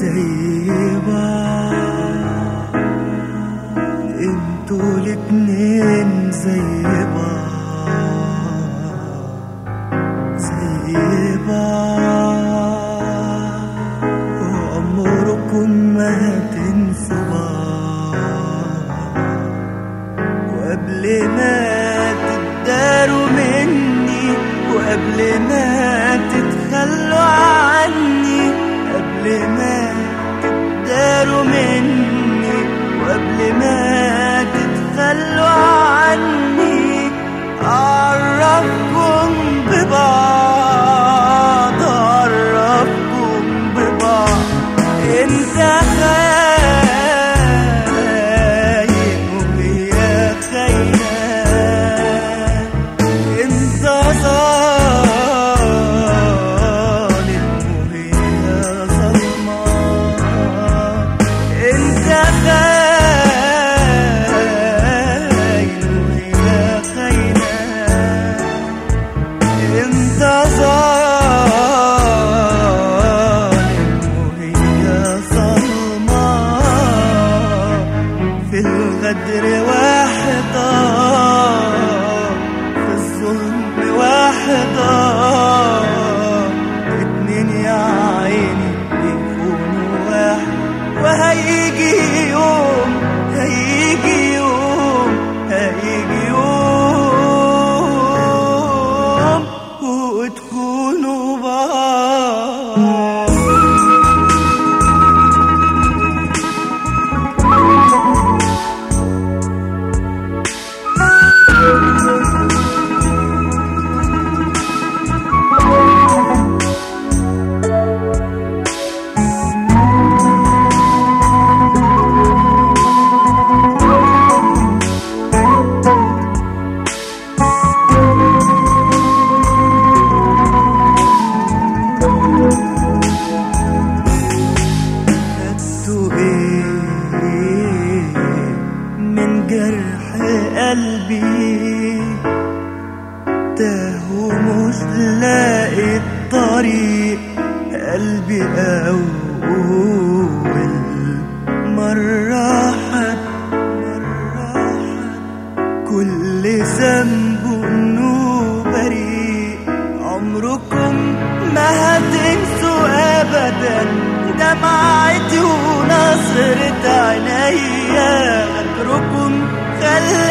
زي بعض أنتوا الاتنين زي بعض زي بعض وعمركم ما هتنسوا بعض وقبل ما تداروا مني وقبل ما تتخلوا عني قبل ما quero mentir. حدار اتنين يا عيني يكونوا واحد. وهيجي يوم هيجي يوم هيجي يوم. وتكون I